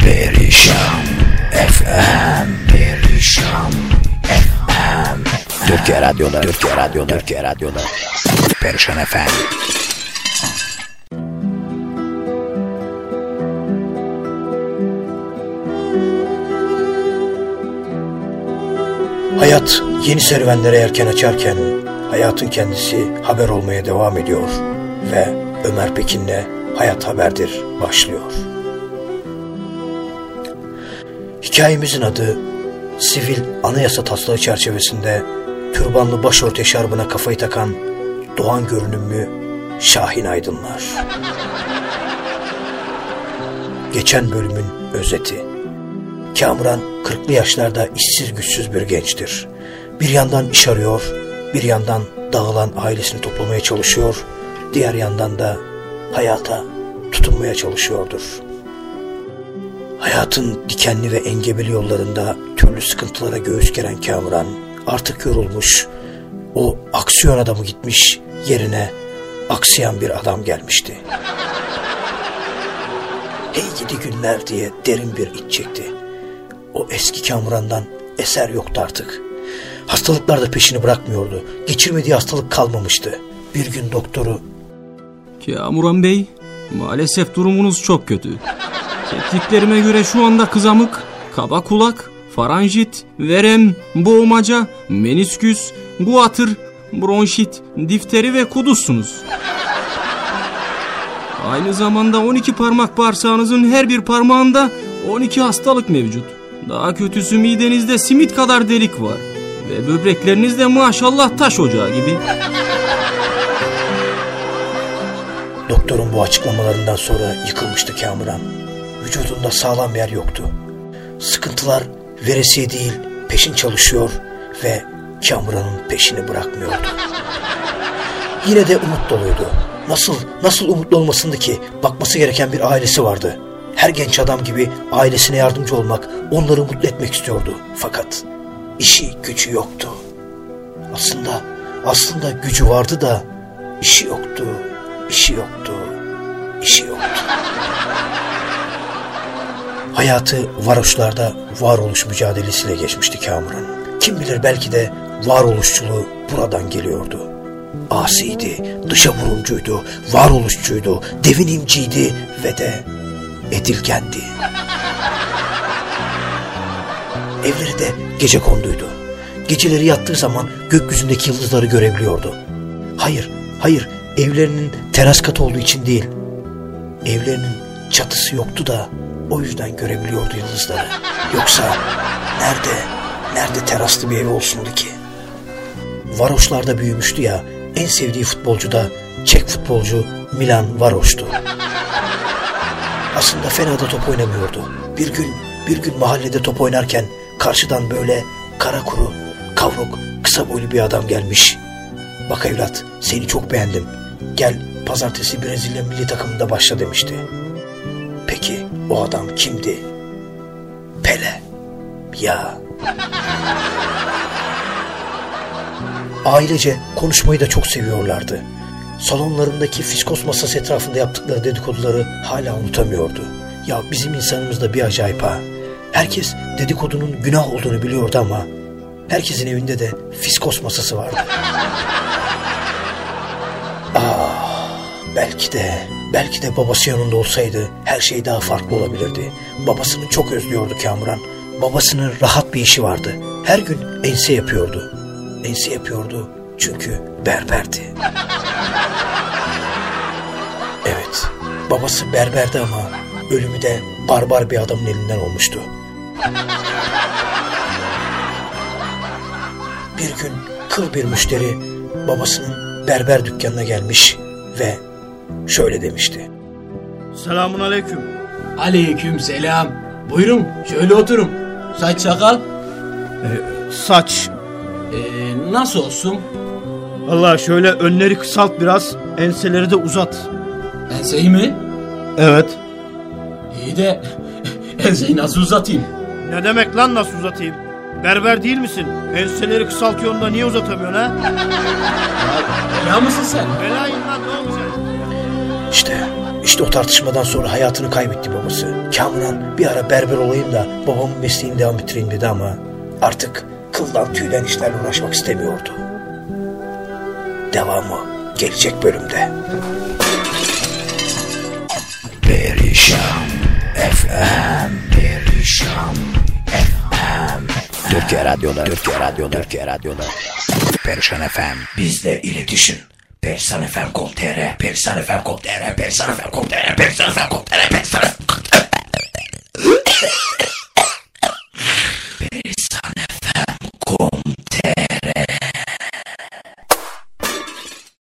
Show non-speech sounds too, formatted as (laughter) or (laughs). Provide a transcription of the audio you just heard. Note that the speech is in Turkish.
Perişan FM Perişan FM Türkiye Radyo'da Türkiye Radyo'da Türkiye Radyo'da. Perişan FM Hayat yeni serüvenlere erken açarken hayatın kendisi haber olmaya devam ediyor ve Ömer Pekin'le Hayat Haberdir başlıyor. Hikayemizin adı sivil anayasa taslağı çerçevesinde türbanlı başörtü şarbına kafayı takan Doğan görünümlü Şahin Aydınlar. Geçen bölümün özeti. Kamuran 40'lı yaşlarda işsiz güçsüz bir gençtir. Bir yandan iş arıyor, bir yandan dağılan ailesini toplamaya çalışıyor, diğer yandan da hayata tutunmaya çalışıyordur. Hayatın dikenli ve engebeli yollarında türlü sıkıntılara göğüs geren Kamuran artık yorulmuş, o aksiyon adamı gitmiş, yerine aksayan bir adam gelmişti. Hey gidi günler diye derin bir iç çekti. O eski Kamuran'dan eser yoktu artık. Hastalıklar da peşini bırakmıyordu. Geçirmediği hastalık kalmamıştı. Bir gün doktoru Kamuran Bey, maalesef durumunuz çok kötü. Tetkiklerime göre şu anda kızamık, kaba kulak, faranjit, verem, boğmaca, menisküs, guatr, bronşit, difteri ve kuduzsunuz. Aynı zamanda 12 parmak bağırsağınızın her bir parmağında 12 hastalık mevcut. Daha kötüsü midenizde simit kadar delik var. Ve böbreklerinizde maşallah taş ocağı gibi. Doktorun bu açıklamalarından sonra yıkılmıştı Kamuran. Vücudunda sağlam yer yoktu. Sıkıntılar veresiye değil peşin çalışıyor ve Kamuran'ın peşini bırakmıyordu. Yine de umut doluydu. Nasıl, nasıl umutlu olmasındı ki bakması gereken bir ailesi vardı. Her genç adam gibi ailesine yardımcı olmak, onları mutlu etmek istiyordu. Fakat işi gücü yoktu. Aslında, aslında gücü vardı da işi yoktu, işi yoktu, işi yoktu. Hayatı varoşlarda varoluş mücadelesiyle geçmişti Kamuran. Kim bilir belki de varoluşçuluğu buradan geliyordu. Asiydi, dışa vuruncuydu, varoluşçuydu, devinimciydi ve de edilgendi. Evleri de gece konduydu. Geceleri yattığı zaman gökyüzündeki yıldızları görebiliyordu. Hayır, hayır evlerinin teras katı olduğu için değil. Evlerinin çatısı yoktu da o yüzden görebiliyordu yıldızları. Yoksa nerede, nerede teraslı bir evi olsundu ki? Varoşlarda büyümüştü ya, en sevdiği futbolcu da Çek futbolcu Milan Varoş'tu. Aslında fena da top oynamıyordu. Bir gün, bir gün mahallede top oynarken karşıdan böyle kara kuru, kavruk, kısa boylu bir adam gelmiş. Bak evlat, seni çok beğendim. Gel pazartesi Brezilya milli takımında başla demişti. O adam kimdi? Pele. Ya. Ailece konuşmayı da çok seviyorlardı. Salonlarındaki fiskos masası etrafında yaptıkları dedikoduları hala unutamıyordu. Ya bizim insanımız da bir acayip ha. Herkes dedikodunun günah olduğunu biliyordu ama herkesin evinde de fiskos masası vardı. Belki de, belki de babası yanında olsaydı her şey daha farklı olabilirdi. Babasını çok özlüyordu Kamuran. Babasının rahat bir işi vardı. Her gün ense yapıyordu. Ense yapıyordu çünkü berberdi. Evet, babası berberdi ama ölümü de barbar bir adamın elinden olmuştu. Bir gün kıl bir müşteri babasının berber dükkanına gelmiş ve şöyle demişti. Selamun aleyküm. Aleyküm selam. Buyurun şöyle oturun. Saç sakal. Saç. Ee, nasıl olsun? Allah şöyle önleri kısalt biraz, enseleri de uzat. Enseyi mi? Evet. İyi de (laughs) enseyi nasıl uzatayım? Ne demek lan nasıl uzatayım? Berber değil misin? Enseleri kısaltıyorsun da niye uzatamıyorsun ha? (laughs) Ya mısın sen? Belayım lan ne olacak? İşte, İşte o tartışmadan sonra hayatını kaybetti babası. Kamuran bir ara berber olayım da babamın mesleğini devam ettireyim dedi ama artık kıldan tüyden işlerle uğraşmak istemiyordu. Devamı gelecek bölümde. Perişan FM Perişan FM Türkiye Radyo'da Türkiye Radyo'da Türkiye Radyo'da Perişan FM Bizle iletişim Perişan FM.com.tr Perişan FM.com.tr Perişan FM.com.tr Perişan FM.com.tr